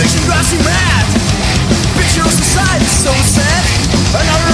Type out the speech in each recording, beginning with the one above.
Drives you mad. Picture of society so sad. Another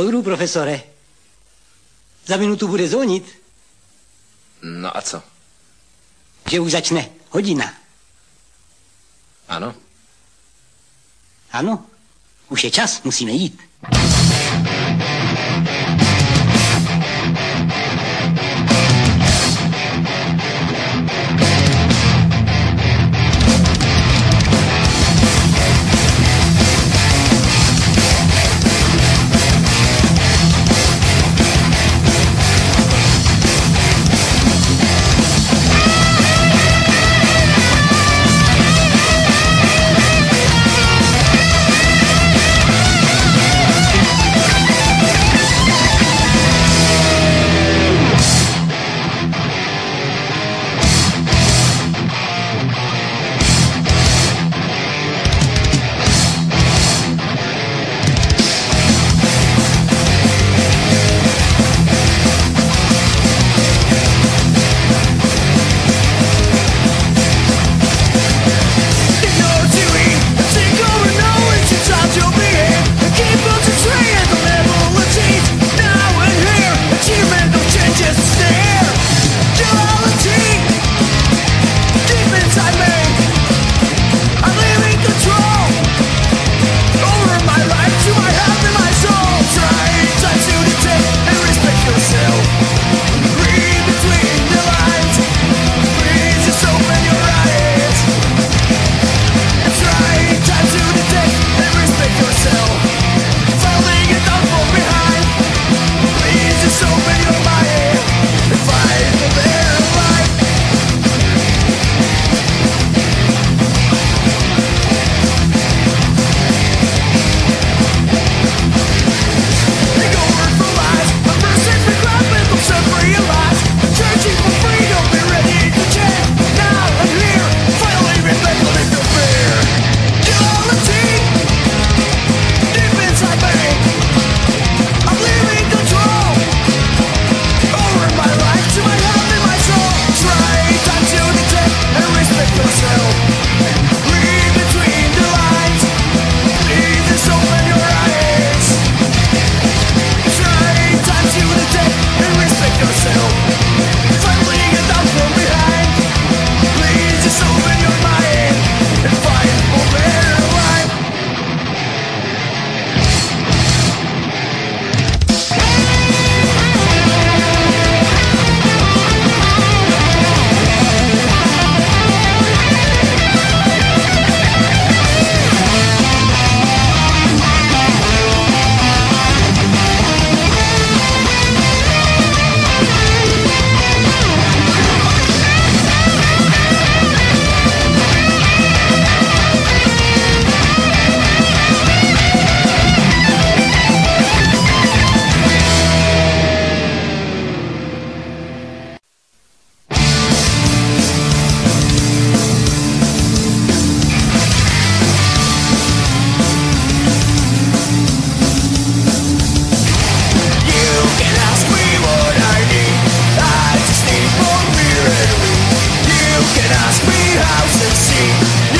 Soudru, profesore. Za minutu bude zvonit. No a co? Že už začne hodina. Ano. Ano, už je čas, musíme jít. Can ask me how to see